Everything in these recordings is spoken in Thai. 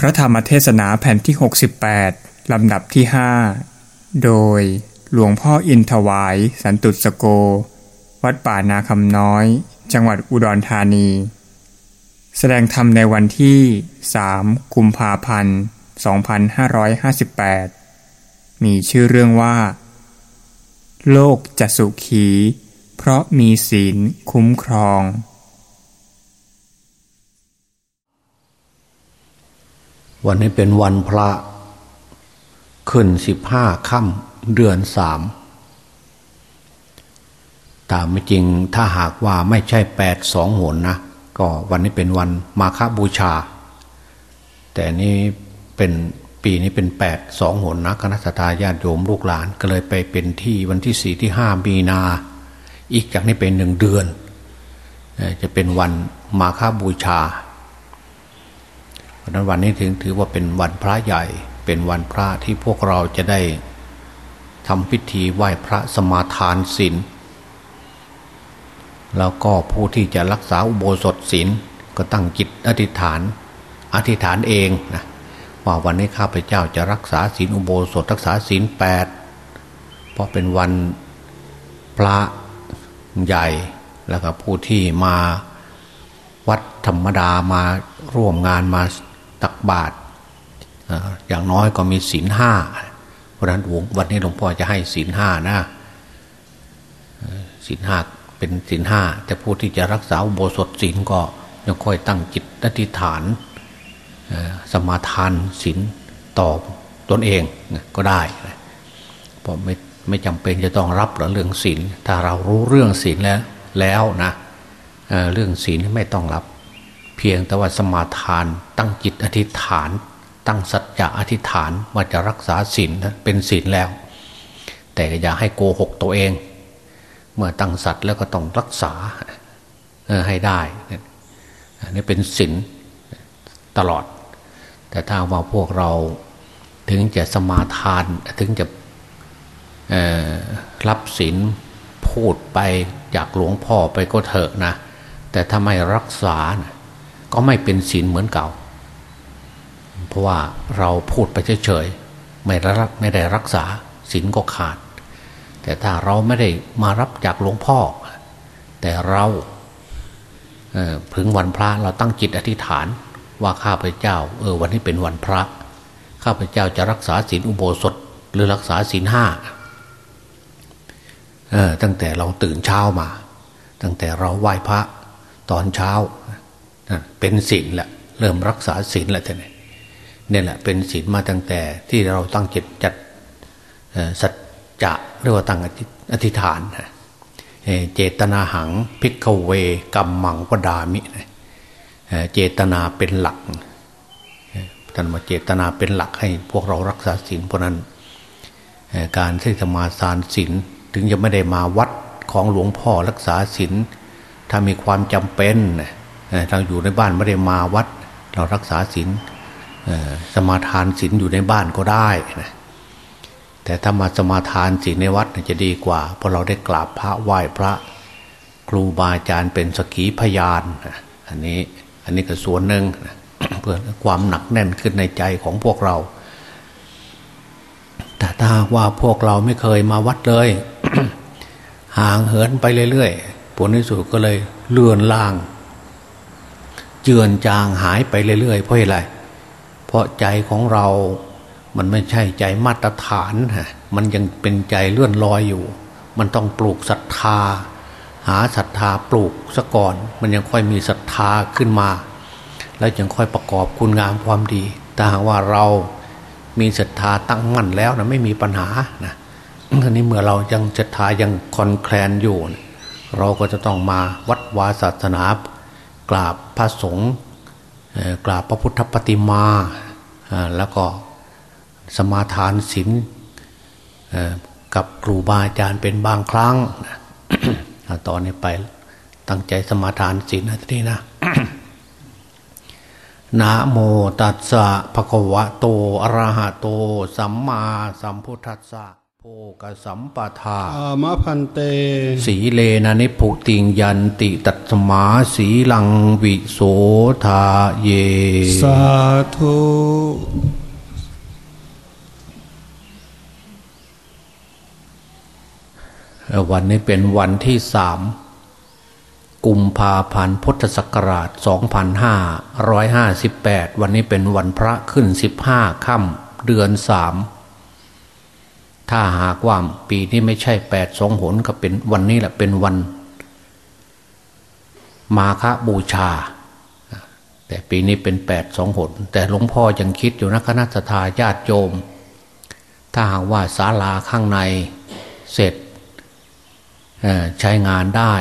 พระธรรมเทศนาแผ่นที่ 68 ลำดับที่ 5 โดยหลวงพ่ออินถวาย สันตุสโก วัดป่านาคำน้อย จังหวัดอุดรธานี แสดงธรรมในวันที่ 3 กุมภาพันธ์ 2558 มีชื่อเรื่องว่า โลกจะสุขี เพราะมีศีลคุ้มครอง วันนี้เป็นวันพระ ขึ้นสิบห้าค่ำเดือนสามตามไม่จริงถ้าหากว่าไม่ใช่แปดสองหนนะ ก็วันนี้เป็นวันมาฆบูชา แต่นี้เป็นปีนี้เป็นแปดสองหนนะคณะสัตยาติโยมลูกหลานก็เลยไปเป็นที่วันที่สี่ที่ห้ามีนา อีกจากนี้เป็นหนึ่งเดือน จะเป็นวันมาฆบูชา ราะนั้นวันนี้ถึงถือว่าเป็นวันพระใหญ่ เป็นวันพระที่พวกเราจะได้ทำพิธีไหว้พระสมาทานศีลแล้วก็ผู้ที่จะรักษาอุโบสถศีลก็ตั้งจิตอธิษฐาน อธิษฐานเองนะว่าวันนี้ข้าพเจ้าจะรักษาศีลอุโบสถรักษาศีลแปดเพราะเป็นวันพระใหญ่แล้วก็ผู้ที่มาวัดธรรมดามาร่วมงานมา ตักบาตรอย่างน้อยก็มีศีลห้าเพราะนั้นวันนี้หลวงพ่อจะให้ศีลห้านะศีลห้าเป็นศีลห้าแต่ผู้ที่จะรักษาโบสถศีลก็ยังค่อยตั้งจิตอธิษฐานสมาทานศีลต่อตนเองก็ได้เพราะไม่ไม่จำเป็นจะต้องรับหรือเรื่องศีลถ้าเรารู้เรื่องศีลแล้วแล้วนะเเรื่องศีลไม่ต้องรับ เพียงแต่ว่าสมาทาน ตั้งจิตอธิษฐาน ตั้งสัจจะอธิษฐานว่าจะรักษาศีลเป็นศีลแล้ว แต่อย่าให้โกหกตัวเอง เมื่อตั้งสัตว์แล้วก็ต้องรักษาให้ได้นี่เป็นศีลตลอด แต่ถ้าว่าพวกเราถึงจะสมาทานถึงจะรับศีลพูดไปจากหลวงพ่อไปก็เถอะนะ แต่ถ้าไม่รักษานะ ก็ไม่เป็นศีลเหมือนเก่า เพราะว่าเราพูดไปเฉยๆไม่รักไม่ได้รักษาศีลก็ขาด แต่ถ้าเราไม่ได้มารับจากหลวงพ่อ แต่เราถึงวันพระเราตั้งจิตอธิษฐานว่าข้าพเจ้า เออ วันนี้เป็นวันพระ ข้าพเจ้าจะรักษาศีลอุโบสถ หรือรักษาศีลห้าตั้งแต่เราตื่นเช้ามา ตั้งแต่เราไหว้พระตอนเช้า เป็นศีลแหละเริ่มรักษาศีลแล้วท่านนี่ยแหละเป็นศีลมาตั้งแต่ที่เราตั้งจิตจัดสัจจะเรียกว่าตั้งอธิษฐานเจตนาหังพิกเวกัมมังวดามิเจตนาเป็นหลักท่านมาเจตนาเป็นหลักให้พวกเรารักษาศีลเพราะนั้นการที่จะมาสารศีลถึงจะไม่ได้มาวัดของหลวงพ่อรักษาศีลถ้ามีความจำเป็น เราอยู่ในบ้านไม่ได้มาวัด เรารักษาศีลสมาทานศีลอยู่ในบ้านก็ได้นะแต่ถ้ามาสมาทานศีลในวัดจะดีกว่า เพราะเราได้กราบพระไหว้พระครูบาอาจารย์เป็นสกีพยานอันนี้อันนี้ก็ส่วนหนึ่งเพื่อความหนักแน่นขึ้นในใจของพวกเรา แต่ถ้าว่าพวกเราไม่เคยมาวัดเลย ห่างเหินไปเรื่อยๆผลที่สุดก็เลยเลื่อนล่าง เจือนจางหายไปเรื่อยๆเพราะอะไร เพราะใจของเรา มันไม่ใช่ใจมาตรฐานฮะ มันยังเป็นใจเลื่อนลอยอยู่ มันต้องปลูกศรัทธา หาศรัทธาปลูกซะก่อน มันยังค่อยมีศรัทธาขึ้นมา แล้วยังค่อยประกอบคุณงามความดี แต่หากว่าเรามีศรัทธาตั้งมั่นแล้วนะไม่มีปัญหานะทีนี้เมื่อเรายังศรัทธายังคอนแคลนอยู่ เราก็จะต้องมาวัดวาศาสนา กราบพระสงฆ์กราบพระพุทธปฏิมาแล้วก็สมาทานศีลกับครูบาอาจารย์เป็นบางครั้งตอนนี้ไปตั้งใจสมาทานศีลนะทีนี้นะนะโมตัสสะภะคะวะโตอะระหะโต สัมมาสัมพุทธัสสะ โภกสัมปทาอามะพันเต สีเลนะนิพุติงยันติตัตสมาสีลังวิโสทาเย สาธุวันนี้เป็นวันที่สามกุมภาพันธ์พุทธศักราช 2558 วันนี้เป็นวันพระขึ้น 15 ค่ำเดือนสาม ถ้าหากว่าปีนี้ไม่ใช่แปดสองหนก็เป็นวันนี้แหละเป็นวัน มาฆบูชา แต่ปีนี้เป็นแปดสองหน แต่หลวงพ่อยังคิดอยู่นะคณะทาญาติโยม ถ้าหากว่าศาลาข้างในเสร็จใช้งานได้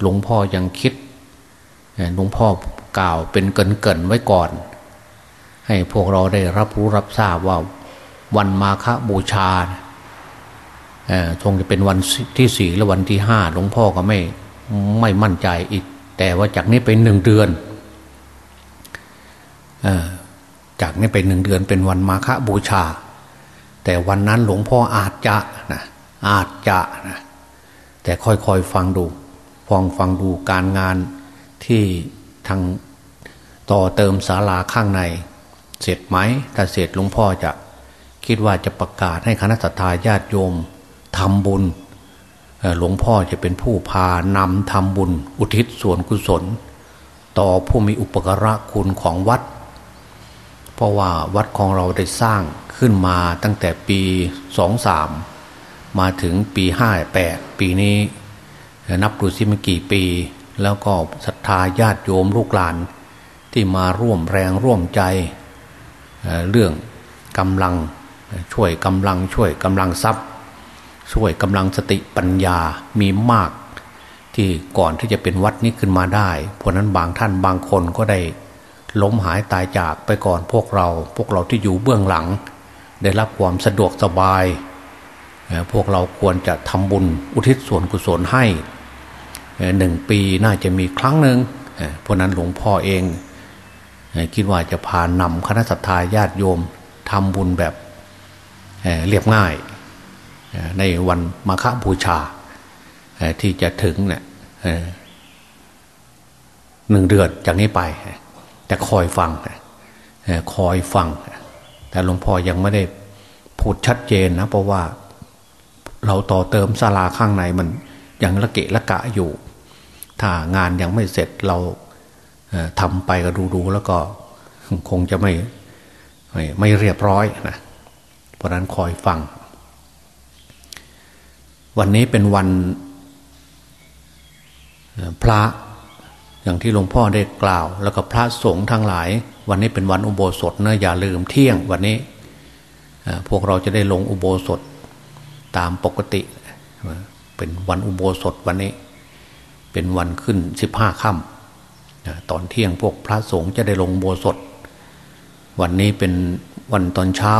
หลวงพ่อยังคิดหลวงพ่อกล่าวเป็นเกินๆไว้ก่อน ให้พวกเราได้รับรู้รับทราบว่าวันมาฆบูชา คงจะเป็นวันที่สี่และวันที่ห้าหลวงพ่อก็ไม่ไม่มั่นใจอีก แต่ว่าจากนี้เป็นหนึ่งเดือนจากนี้เป็นหนึ่งเดือนเป็นวันมาฆบูชา แต่วันนั้นหลวงพ่ออาจจะนะอาจจะนะแต่ค่อยๆฟังดูฟังฟังดูการงานที่ทางต่อเติมศาลาข้างใน เสร็จไหมถ้าเสร็จหลวงพ่อจะคิดว่าจะประกาศให้คณะสัตยาญาติโยม ทำบุญหลวงพ่อจะเป็นผู้พานำทำบุญ อุทิศส่วนกุศล ต่อผู้มีอุปการะคุณของวัด เพราะว่าวัดของเราได้สร้างขึ้นมาตั้งแต่ปีสองสามมาถึงปีห้าแปดปีนี้ นับดูสิมกี่ปี แล้วก็ศรัทธาญาติโยมลูกหลานที่มาร่วมแรงร่วมใจเรื่องกำลังช่วยกำลังช่วยกำลังทรัพย์ ช่วยกำลังสติปัญญามีมาก ที่ก่อนที่จะเป็นวัดนี้ขึ้นมาได้ เพราะนั้นบางท่านบางคนก็ได้ล้มหายตายจากไปก่อนพวกเรา พวกเราที่อยู่เบื้องหลัง ได้รับความสะดวกสบาย พวกเราควรจะทำบุญอุทิศส่วนกุศลให้หนึ่งปีน่าจะมีครั้งหนึ่งเพราะนั้นหลวงพ่อเอง คิดว่าจะพานำคณะสัตยาญาติโยมทำบุญแบบเรียบง่าย ในวันมาฆบูชาที่จะถึงเนี่ยหนึ่งเดือนจากนี้ไปแต่คอยฟังคอยฟัง แต่หลวงพ่อยังไม่ได้พูดชัดเจนนะ เพราะว่าเราต่อเติมศาลาข้างในมันยังละเกะละกะอยู่ ถ้างานยังไม่เสร็จเราทำไปก็ดูๆแล้วก็คงจะไม่ไม่เรียบร้อยนะเพราะนั้นคอยฟัง วันนี้เป็นวันพระอย่างที่หลวงพ่อได้กล่าว แล้วก็พระสงฆ์ทั้งหลาย วันนี้เป็นวันอุโบสถนะอย่าลืมเที่ยงวันนี้พวกเราจะได้ลงอุโบสถตามปกติ เป็นวันอุโบสถวันนี้ เป็นวันขึ้นสิบห้าค่ำตอนเที่ยงพวกพระสงฆ์จะได้ลงอุโบสถ วันนี้เป็นวันตอนเช้า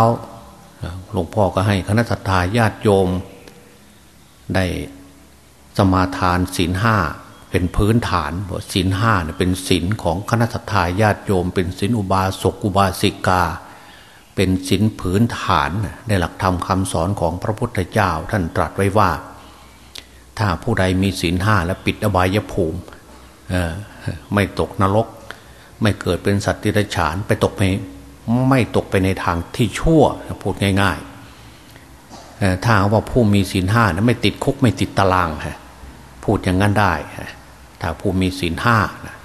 หลวงพ่อก็ให้คณะทาญาติโยม ได้สมาทานศีลห้าเป็นพื้นฐานศีลห้าเป็นศีลของคณะทาญาติโยม เป็นศีลอุบาสกอุบาสิกา เป็นศีลพื้นฐานในหลักธรรมคำสอนของพระพุทธเจ้าท่านตรัสไว้ว่า ถ้าผู้ใดมีศีลห้าและปิดอบายภูมิไม่ตกนรก ไม่เกิดเป็นสัตว์ที่ไรฉานไปตกไปไม่ตกไปในทางที่ชั่วพูดง่าย ถ้าว่าผู้มีศีลห้านะไม่ติดคุกไม่ติดตารางฮะพูดอย่างนั้นได้ถ้าผู้มีศีลห้านะ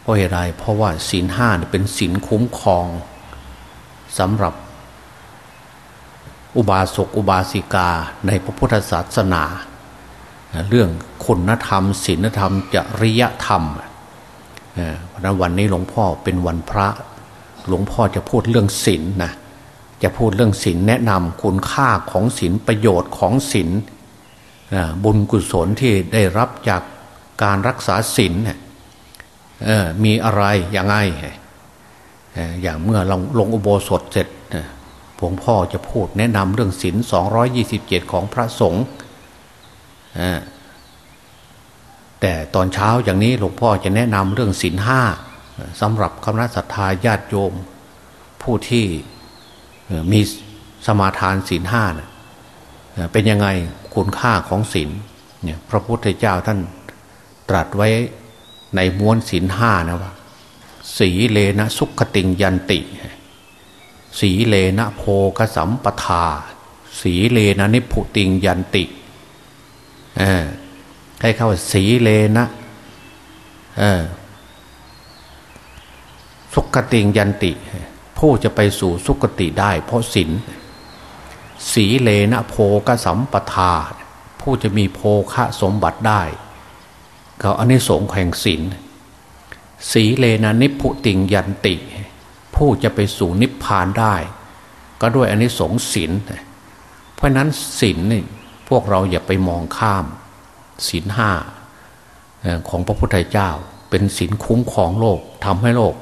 เพราะอะไรเพราะว่าศีลห้าเป็นศีลคุ้มครองสำหรับ อุบาสกอุบาสิกาในพระพุทธศาสนา เรื่องคุณธรรมศีลธรรมจริยธรรมเพราะนั้นวันนี้หลวงพ่อเป็นวันพระ หลวงพ่อจะพูดเรื่องศีลนนะ จะพูดเรื่องศีลแนะนำคุณค่าของศีลประโยชน์ของศีลบุญกุศลที่ได้รับจากการรักษาศีลมีอะไรอย่างไงอย่างเมื่อลงลงอุโบสถเสร็จหลวงพ่อจะพูดแนะนำเรื่องศีล227 ของพระสงฆ์แต่ตอนเช้าอย่างนี้หลวงพ่อจะแนะนำเรื่องศีลห้าสำหรับคณะสัตยาญาติโยม ผู้ที่ มีสมาทานศีลห้านะเป็นยังไงคุณค่าของศีลเนี่ยพระพุทธเจ้าท่านตรัสไว้ในม้วนศีลห้านะว่าสีเลนะสุขติงยันติ สีเลนะโพกสัมปทา สีเลนะนิพุติงยันติเออให้เข้าสีเลนะเออสุขติงยันติ ผู้จะไปสู่สุขติได้ เพราะศีลสีเลนะโพกสัมปทา ผู้จะมีโพคะสมบัติได้ ก็อันนี้สงแห่งศีลสีเลนะนิพุติงยันติ ผู้จะไปสู่นิพพานได้ ก็ด้วยอันนี้สงศีลเพราะนั้นศีลนี่พวกเราอย่าไปมองข้ามศีลห้าของพระพุทธเจ้า เป็นศีลคุ้มของโลกทำให้โลก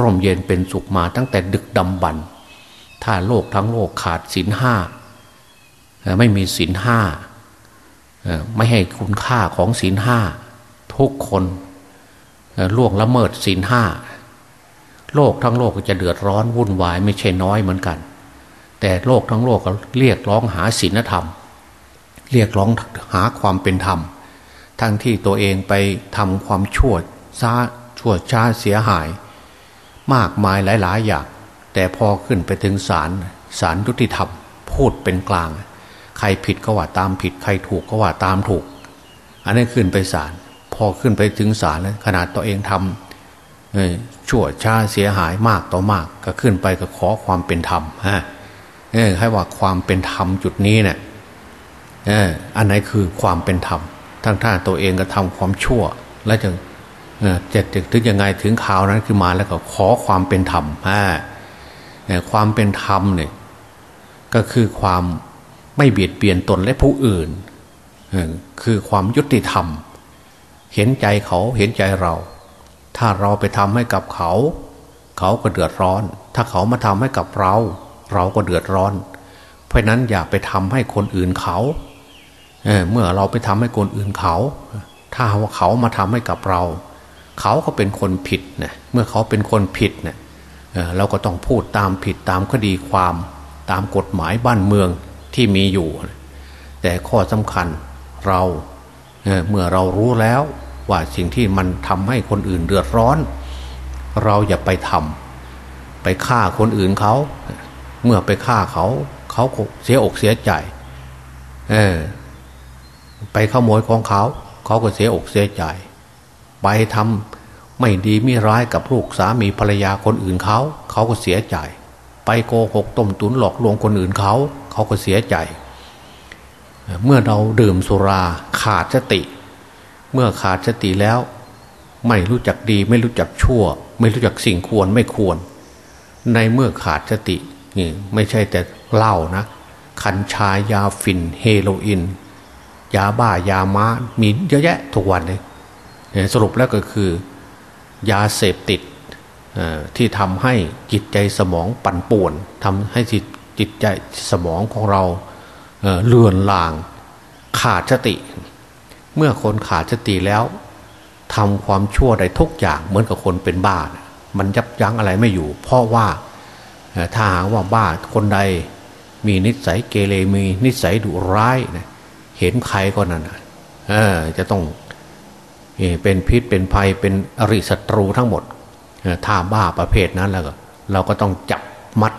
ร่มเย็นเป็นสุขมาตั้งแต่ดึกดำบรรถ้าโลกทั้งโลกขาดศีลห้าไม่มีศีลห้าไม่ให้คุณค่าของศีลห้าทุกคนล่วงละเมิดศีลห้าโลกทั้งโลกจะเดือดร้อนวุ่นวายไม่ใช่น้อยเหมือนกัน แต่โลกทั้งโลกก็เรียกร้องหาศีลธรรม เรียกร้องหาความเป็นธรรม ทั้งที่ตัวเองไปทำความชั่วซาชั่วช้าเสียหาย มากมายหลาย ๆ อย่าง แต่พอขึ้นไปถึงศาลศาลยุติธรรม พูดเป็นกลาง ใครผิดก็ว่าตามผิด ใครถูกก็ว่าตามถูก อันนี้ขึ้นไปศาลพอขึ้นไปถึงศาลแล้วขนาดตัวเองทำชั่วช้าเสียหายมากต่อมาก ก็ขึ้นไปก็ขอความเป็นธรรมฮะให้ว่าความเป็นธรรมจุดนี้เนี่ยอันไหนคือความเป็นธรรมทั้งท่าตัวเองก็ทำความชั่ว แล้วจะ จะถึงยังไงถึงข่าวนั้นคือมาแล้วก็ขอความเป็นธรรมฮะความเป็นธรรมเนี่ยก็คือความไม่เบียดเบียนตนและผู้อื่น คือความยุติธรรม เห็นใจเขาเห็นใจเรา ถ้าเราไปทำให้กับเขา เขาก็เดือดร้อน ถ้าเขามาทำให้กับเรา เราก็เดือดร้อน เพราะนั้นอย่าไปทำให้คนอื่นเขาเเมื่อเราไปทำให้คนอื่นเขา ถ้าว่าเขามาทำให้กับเรา เขาก็เป็นคนผิดนะเมื่อเขาเป็นคนผิดเนะี่ยเราก็ต้องพูดตามผิดตามคดีความตามกฎหมายบ้านเมืองที่มีอยู่ แต่ข้อสำคัญเราเเมื่อเรารู้แล้วว่าสิ่งที่มันทำให้คนอื่นเดือดร้อน เราอย่าไปทำไปฆ่าคนอื่นเขา เมื่อไปฆ่าเขาเขาเสียอกเสียใจไปขโมยของเขา เขาก็เสียอกเสียใจ ไปทำไม่ดีไม่ร้ายกับลูกสามีภรรยาคนอื่นเขาเขาก็เสียใจ ไปโกหกต้มตุนหลอกลวงคนอื่นเขาเขาก็เสียใจ เมื่อเราดื่มสุราขาดสติ เมื่อขาดสติแล้ว ไม่รู้จักดีไม่รู้จักชั่ว ไม่รู้จักสิ่งควรไม่ควร ในเมื่อขาดสตินี่ไม่ใช่แต่เหล้านะคัญชายาฟินเฮโรอีนยาบ้ายาม้ามีเยอะแยะทุกวันเลย สรุปแล้วก็คือยาเสพติดที่ทำให้จิตใจสมองปั่นป่วนทำให้จิตจิตใจสมองของเราเลื่อนลางขาดสติ เมื่อคนขาดสติแล้วทำความชั่วใดทุกอย่างเหมือนกับคนเป็นบ้า มันยับยั้งอะไรไม่อยู่ เพราะว่าถ้าหากว่าบ้าคนใดมีนิสัยเกเรมีนิสัยดุร้ายเห็นใครก็นั่นจะต้อง เป็นพิษเป็นภัยเป็นอริศัตรูทั้งหมดถ้าบ้าประเภทนั้นแล้วก็เราก็ต้องจับมัด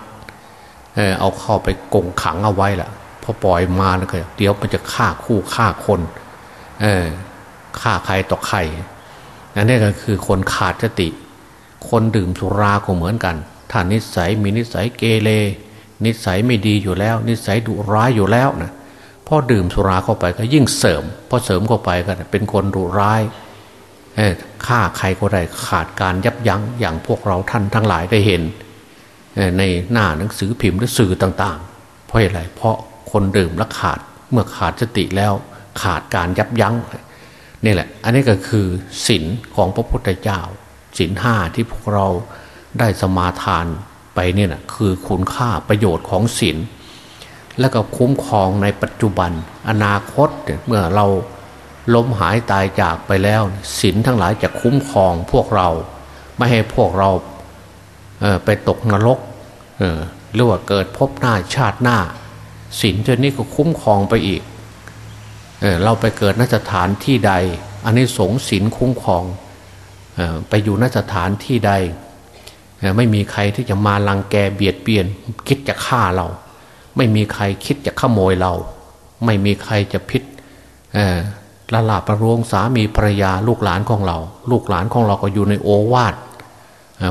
เอาเข้าไปกงขังเอาไว้ล่ะพอปล่อยมาแล้วก็เดี๋ยวมันจะฆ่าคู่ฆ่าคนฆ่าใครต่อใครนั่นนี่ก็คือคนขาดสติ คนดื่มสุราก็เหมือนกันถ้านิสัยมีนิสัยเกเรนิสัยไม่ดีอยู่แล้ว นิสัยดุร้ายอยู่แล้วนะพอดื่มสุราเข้าไปก็ยิ่งเสริมพอเสริมเข้าไปก็เป็นคนดุร้าย ฆ่าใครก็ได้ขาดการยับยั้งอย่างพวกเราท่านทั้งหลายได้เห็น ในหน้าหนังสือพิมพ์หรือสื่อต่างๆ เพราะอะไรเพราะคนดื่มแล้วขาดเมื่อขาดสติแล้วขาดการยับยั้งนี่แหละ อันนี้ก็คือศีลของพระพุทธเจ้าศีลห้าที่พวกเราได้สมาทานไปเนี่ยนะคือคุณค่าประโยชน์ของศีลแล้วก็คุ้มครองในปัจจุบันอนาคตเมื่อเรา ล้มหายตายจากไปแล้วศีลทั้งหลายจะคุ้มครองพวกเรา ไม่ให้พวกเราไปตกนรกหรือว่าเกิดพบหน้าชาติหน้าศีลเจนี้ก็คุ้มครองไปอีกเเราไปเกิดนสถานที่ใด อันนี้สงศีลคุ้มครองไปอยู่นสถานที่ใด ไม่มีใครที่จะมาลังแกเบียดเบียน คิดจะฆ่าเรา ไม่มีใครคิดจะขโมยเรา ไม่มีใครจะพิษ ละลาประรวงสามีภรรยาลูกหลานของเรา ลูกหลานของเราก็อยู่ในโอวาท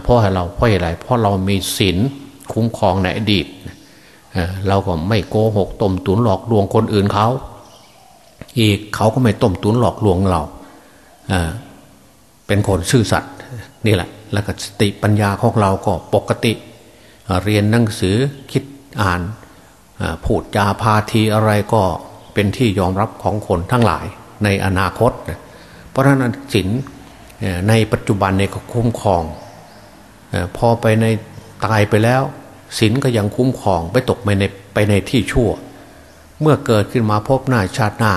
เพราะอะไรเราเพราะอะไรเพราะเรามีศีลคุ้มครองในอดีตเราก็ไม่โกหกต้มตุนหลอกลวงคนอื่นเขา อีกเขาก็ไม่ต้มตุนหลอกลวงเราเป็นคนซื่อสัตย์นี่แหละ แล้วก็สติปัญญาของเราก็ปกติ เรียนหนังสือคิดอ่านพูดจาพาทีอะไรก็เป็นที่ยอมรับของคนทั้งหลาย ในอนาคต เพราะฉะนั้นศีลในปัจจุบันเนี่ยก็คุ้มครอง พอไปในตายไปแล้วศีลก็ยังคุ้มครองไม่ตกไปในไปในที่ชั่ว เมื่อเกิดขึ้นมาพบหน้าชาติหน้า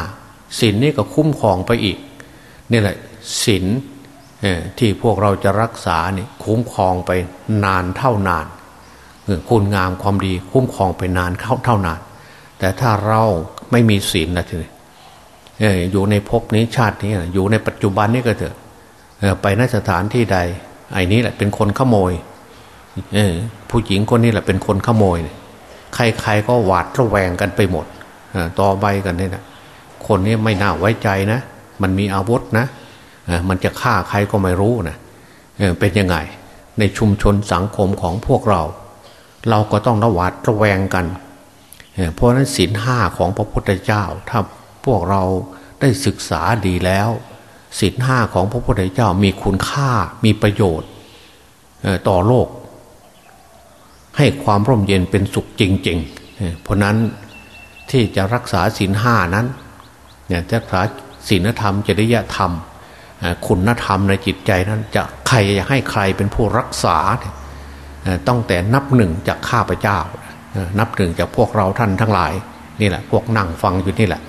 ศีลนี่ก็คุ้มครองไปอีกนี่แหละศีลที่พวกเราจะรักษาเนี่ยคุ้มครองไปนานเท่านานคุณงามความดีคุ้มครองไปนานเท่าเท่านาน แต่ถ้าเราไม่มีศีลนะทีนี้ อยู่ในภพนี้ชาตินี้อยู่ในปัจจุบันนี้ก็เถอะไปนสถานที่ใด ไอ้นี้แหละเป็นคนขโมยผู้หญิงคนนี้แหละเป็นคนขโมย ใครๆก็หวาดระแวงกันไปหมดต่อใบกันนี่นะคนนี้ไม่น่าไว้ใจนะ มันมีอาวุธนะมันจะฆ่าใครก็ไม่รู้นะเป็นยังไง ในชุมชนสังคมของพวกเรา เราก็ต้องระวัดระแวงกัน เพราะนั้นศีลห้าของพระพุทธเจ้าถ้า พวกเราได้ศึกษาดีแล้วศีลห้าของพระพุทธเจ้ามีคุณค่ามีประโยชน์ต่อโลก ให้ความร่มเย็นเป็นสุขจริง ๆ เพราะนั้นที่จะรักษาศีลห้านั้นเนี่ยรักษาศีลธรรม จริยธรรม คุณธรรมในจิตใจนั้น จะใครจะให้ใครเป็นผู้รักษาต้องแต่นับหนึ่งจากข้าพเจ้า นับหนึ่งจากพวกเราท่านทั้งหลายนี่แหละพวกนั่งฟังอยู่นี่แหละ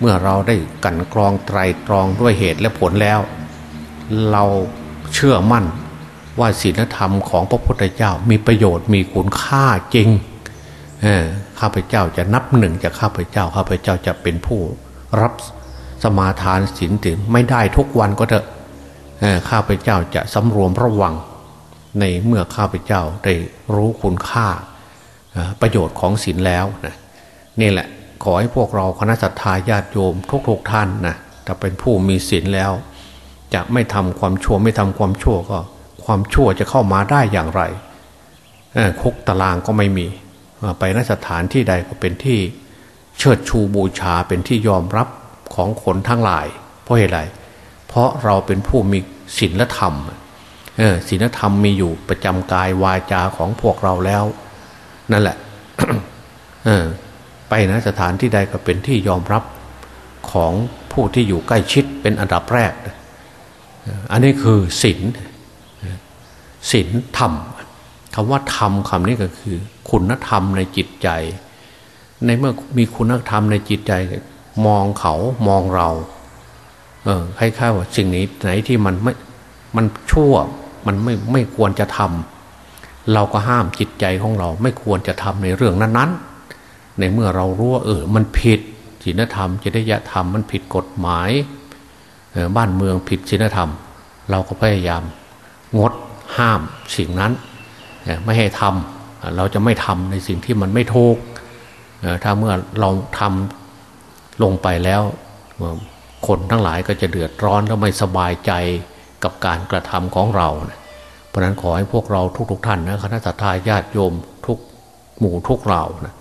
เมื่อเราได้กันกรองไตรตรองด้วยเหตุและผลแล้ว เราเชื่อมั่นว่าศีลธรรมของพระพุทธเจ้ามีประโยชน์มีคุณค่าจริงข้าพเจ้าจะนับหนึ่งจากข้าพเจ้าข้าพเจ้าจะเป็นผู้รับสมาทานศีลถึงไม่ได้ทุกวันก็เถอะข้าพเจ้าจะสำรวมระวัง ในเมื่อข้าพเจ้าได้รู้คุณค่าประโยชน์ของศีลแล้วนะนี่แหละ ขอให้พวกเราคณะสัตยาญาติโยมทุกๆท่านนะถ้าเป็นผู้มีศีลแล้ว จะไม่ทำความชั่วไม่ทำความชั่วก็ ความชั่วจะเข้ามาได้อย่างไรคุกตารางก็ไม่มี ไปนสถานที่ใดก็เป็นที่เชิดชูบูชาเป็นที่ยอมรับของคนทั้งหลาย เพราะเหตุไร เพราะเราเป็นผู้มีศีลธรรมศีลธรรมมีอยู่ประจำกายวาจาของพวกเราแล้ว นั่นแหละ ไปนะสถานที่ใดก็เป็นที่ยอมรับของผู้ที่อยู่ใกล้ชิดเป็นอันดับแรก อันนี้คือศีลศีลธรรมคำว่าธรรมคำนี้ก็คือ คุณธรรมในจิตใจ ในเมื่อมีคุณธรรมในจิตใจ มองเขามองเรา เออคล้ายๆว่าสิ่งนี้ไหนที่มันไม่มันชั่วมันไม่ไม่ควรจะทำเราก็ห้ามจิตใจของเรา ไม่ควรจะทำในเรื่องนั้นๆ ในเมื่อเรารู้ว่าเออ มันผิดศีลธรรมจริยธรรมมันผิดกฎหมายบ้านเมืองผิดศีลธรรม เราก็พยายามงดห้ามสิ่งนั้น ไม่ให้ทำเราจะไม่ทำในสิ่งที่มันไม่ถูกถ้าเมื่อเราทำลงไปแล้ว คนทั้งหลายก็จะเดือดร้อนและไม่สบายใจกับการกระทำของเรา เพราะนั้นขอให้พวกเราทุกๆทท่านนะคณะทาญาติโยมทุกหมู่ทุกเรานะ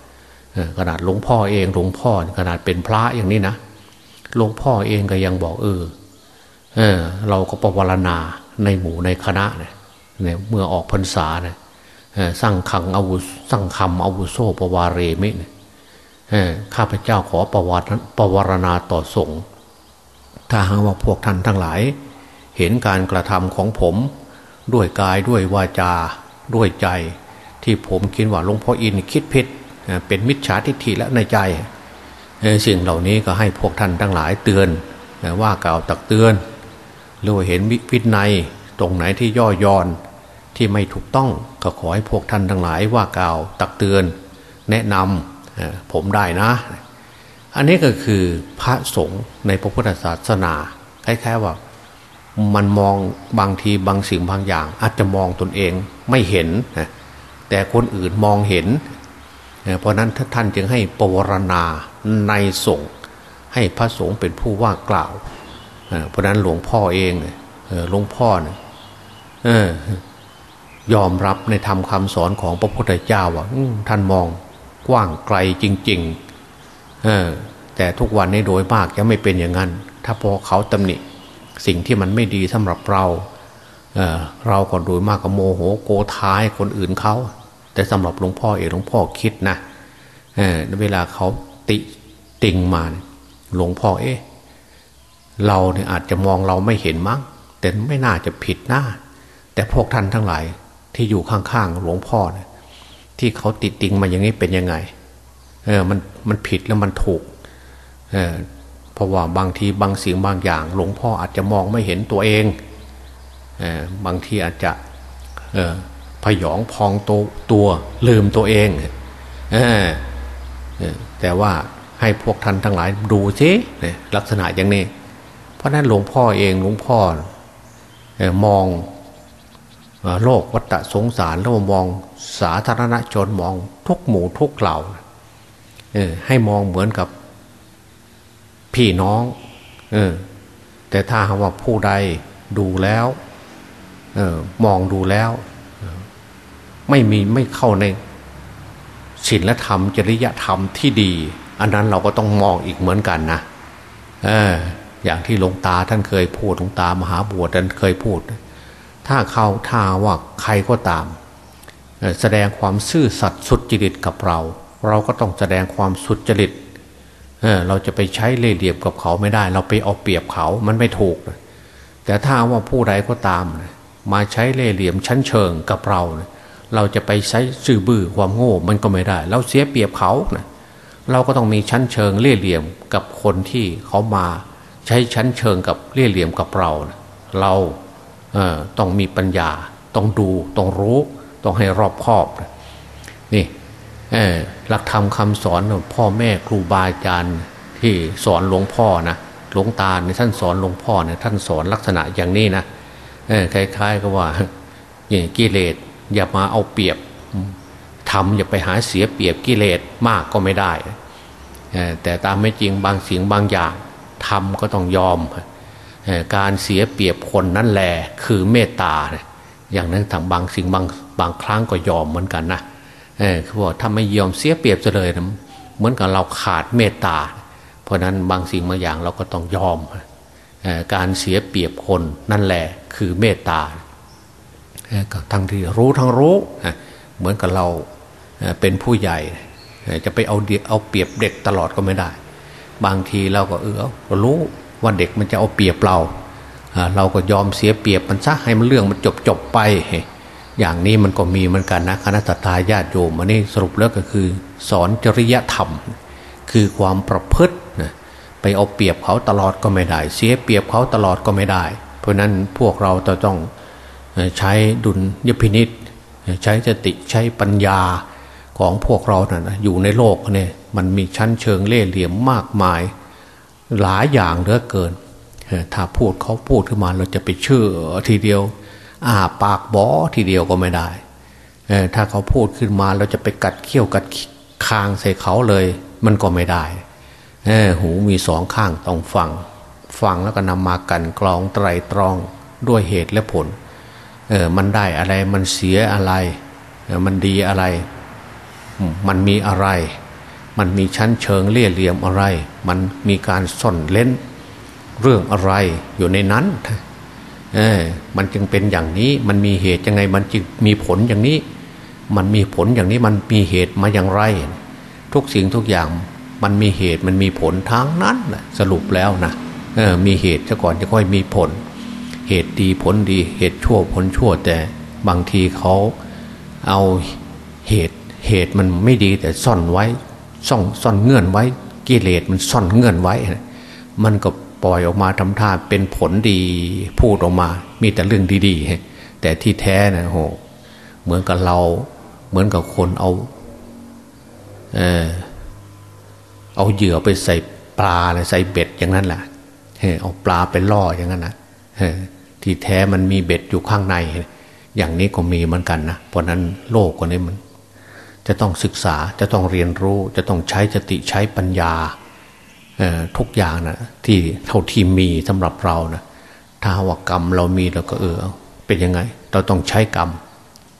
ขนาดหลวงพ่อเองหลวงพ่อขนาดเป็นพระอย่างนี้นะหลวงพ่อเองก็ยังบอกเออเออ เราก็ประวรณาในหมู่ในคณะเนี่ยเมื่อออกพรรษาเนี่ยสร้างขังอาวุสร้างคำอาวุโสปวารเรมิเนี่ยข้าพเจ้าขอประวัติประวรณาต่อสงฆ์ถ้าหากว่าพวกท่านทั้งหลาย เห็นการกระทำของผม ด้วยกายด้วยวาจาด้วยใจ ที่ผมคิดว่าหลวงพ่ออินคิดผิด เป็นมิจฉาทิฏฐิและในใจสิ่งเหล่านี้ก็ให้พวกท่านทั้งหลายเตือนว่ากล่าวตักเตือนหรือว่าเห็นวินัยตรงไหนที่ย่อย่อนที่ไม่ถูกต้องก็ขอให้พวกท่านทั้งหลายว่ากล่าวตักเตือน แนะนำผมได้นะ อันนี้ก็คือพระสงฆ์ในพระพุทธศาสนาคล้ายๆว่ามันมองบางทีบางสิ่งบางอย่าง อาจจะมองตนเองไม่เห็น แต่คนอื่นมองเห็น เพราะนั้นท่านจึงให้ปวารณาในสงฆ์ให้พระสงฆ์เป็นผู้ว่ากล่าวเพราะนั้นหลวงพ่อเองหลวงพ่อเนี่ยยอมรับในธรรมคำสอนของพระพุทธเจ้าว่าท่านมองกว้างไกลจริงๆแต่ทุกวันนี้โดยมากยังไม่เป็นอย่างนั้น ถ้าพอเขาตำหนิสิ่งที่มันไม่ดีสำหรับเราเเราก็โดยมากก็โมโหโกท้ายคนอื่นเขา แต่สำหรับหลวงพ่อเองหลวงพ่อคิดนะเออเวลาเขาติติงมาหลวงพ่อเอ๊ะเราเนี่ยอาจจะมองเราไม่เห็นมั้งแต่ไม่น่าจะผิดหน้า แต่พวกท่านทั้งหลายที่อยู่ข้างๆหลวงพ่อเนี่ยที่เขาติดติงมาอย่างนี้เป็นยังไง เออมันมันผิดแล้วมันถูก เออเพราะว่าบางทีบางสิ่งบางอย่าง หลวงพ่ออาจจะมองไม่เห็นตัวเอง เออบางทีอาจจะ เออ ยองพองตัวตัวลืมตัวเองเออแต่ว่าให้พวกท่านทั้งหลายดูซิลักษณะอย่างนี้ เพราะนั้นหลวงพ่อเองหลวงพ่อมองโลกวัฏสงสารแล้วมองสาธารณชนมองทุกหมู่ทุกเหล่าให้มองเหมือนกับพี่น้องแต่ถ้าว่าผู้ใดดูแล้วออมองดูแล้ว ไม่มีไม่เข้าในศีลธรรม จริยธรรมที่ดี อันนั้นเราก็ต้องมองอีกเหมือนกันนะเอออย่างที่หลวงตาท่านเคยพูดหลวงตามหาบวชท่านเคยพูด ถ้าเขาถ้าว่าใครก็ตาม แสดงความซื่อสัตย์สุจริตกับเรา เราก็ต้องแสดงความสุจริตเเราจะไปใช้เล่ห์เหลี่ยมกับเขาไม่ได้ เราไปเอาเปรียบเขามันไม่ถูก แต่ถ้าว่าผู้ใดก็ตาม มาใช้เล่ห์เหลี่ยมชั้นเชิงกับเรา เราจะไปใช้ซื่อบื้อความโง่ มันก็ไม่ได้ เราเสียเปรียบเขาเราก็ต้องมีชั้นเชิงเล่เหลี่ยมกับคนที่เขามาใช้ชั้นเชิงกับเล่เหลี่ยมกับเราเราเต้องมีปัญญา ต้องดู ต้องรู้ ต้องให้รอบคอบนี่หลักธรรมคำสอนพ่อแม่ครูบาอาจารย์ที่สอนหลวงพ่อนะหลวงตาในท่านสอนหลวงพ่อเนี่ยท่านสอนลักษณะอย่างนี้นะคล้ายๆกับว่าอย่งกิเลส อย่ามาเอาเปรียบทำอย่าไปหาเสียเปรียบกิเลสมากก็ไม่ได้ แต่ตามไม่จริงบางสิ่งบางอย่างทำก็ต้องยอม การเสียเปรียบคนนั่นแหละคือเมตตา อย่างนั้นทางบางสิ่งบางบางครั้งก็ยอมเหมือนกันนะเออเขาถ้าไม่ยอมเสียเปรียบเลยนะเหมือนกับเราขาดเมตตา เพราะนั้นบางสิ่งบางอย่างเราก็ต้องยอม การเสียเปรียบคนนั่นแหละคือเมตตา ทั้งที่รู้ทั้งรู้เหมือนกับเราเป็นผู้ใหญ่จะไปเอาเอาเปรียบเด็กตลอดก็ไม่ได้ บางทีเราก็เออรู้ว่าเด็กมันจะเอาเปรียบเราเราก็ยอมเสียเปรียบมันซะให้มันเรื่องมันจบจบไป อย่างนี้มันก็มีเหมือนกันนะคณะทาญาติโยมอันนี้สรุปแล้วก็คือ สอนจริยธรรม คือความประพฤติไปเอาเปรียบเขาตลอดก็ไม่ได้ เสียเปรียบเขาตลอดก็ไม่ได้ เพราะนั้นพวกเราจะต้อง ใช้ดุลยพินิษใช้สติใช้ปัญญาของพวกเรานะ่ะอยู่ในโลกเนี่ยมันมีชั้นเชิงเล่ห์เหลี่ยมมากมาย หลายอย่างเหลือเกิน ถ้าพูดเขาพูดขึ้นมาเราจะไปเชื่อทีเดียวอาปากบอทีเดียวก็ไม่ได้ถ้าเขาพูดขึ้นมาเราจะไปกัดเขี้ยวกัดคางใส่เขาเลย มันก็ไม่ได้หูมีสองข้างต้องฟัง ฟังแล้วก็นำมากันกรองไตรตรองด้วยเหตุและผล เออมันได้อะไรมันเสียอะไร มันดีอะไร มันมีอะไร มันมีชั้นเชิงเลี่ยเหลี่ยมอะไร มันมีการซ่อนเล่นเรื่องอะไรอยู่ในนั้นเออมันจึงเป็นอย่างนี้ มันมีเหตุยังไง มันจึงมีผลอย่างนี้ มันมีผลอย่างนี้ มันมีเหตุมาอย่างไร ทุกสิ่งทุกอย่างมันมีเหตุมันมีผลทั้งนั้นสรุปแล้วนะเออมีเหตุซะก่อนจะค่อยมีผล เหตุดีผลดีเหตุชั่วผลชั่วแต่บางทีเขาเอาเหตุเหตุมันไม่ดีแต่ซ่อนไว้ซ่อนซ่อนเงื่อนไว้ กิเลสมันซ่อนเงื่อนไว้ มันก็ปล่อยออกมาทำท่าเป็นผลดีพูดออกมา มีแต่เรื่องดีๆ แต่ที่แท้นะโหเหมือนกับเราเหมือนกับคนเอาเออเอาเหยื่อไปใส่ปลาเลยใส่เบ็ดอย่างนั้นแหละเอาปลาไปล่ออย่างนั้นนะ ที่แท้มันมีเบ็ดอยู่ข้างใน อย่างนี้ก็มีเหมือนกันนะเพราะนั้นโลกกว่านี้มัน จะต้องศึกษาจะต้องเรียนรู้ จะต้องใช้สติใช้ปัญญาทุกอย่างนะที่เท่าที่มีสำหรับเรานะถ้าว่ากรรมเรามีเราก็เออ เป็นยังไง เราต้องใช้กรรม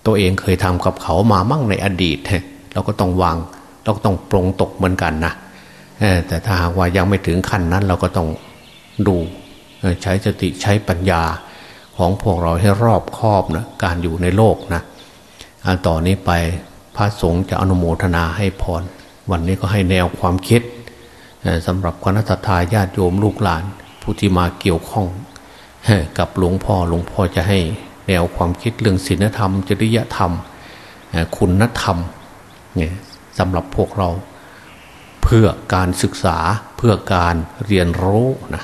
ตัวเองเคยทำกับเขามามั่งในอดีตเราก็ต้องวางเราก็ต้องปรงตกเหมือนกันนะแต่ถ้าหากว่ายังไม่ถึงขั้นนั้น เราก็ต้องดูใช้สติใช้ปัญญา ของพวกเราให้รอบคอบนะการอยู่ในโลกนะต่อนนี้ไปพระสงฆ์จะอนุโมทนาให้พร วันนี้ก็ให้แนวความคิดสำหรับคณะทาญาติโยมลูกหลาน ผู้ที่มาเกี่ยวข้องกับหลวงพ่อหลวงพ่อจะให้แนวความคิดเรื่องศีลธรรม จริยธรรม คุณธรรมเนี่ยสำหรับพวกเราเพื่อการศึกษาเพื่อการเรียนรู้นะ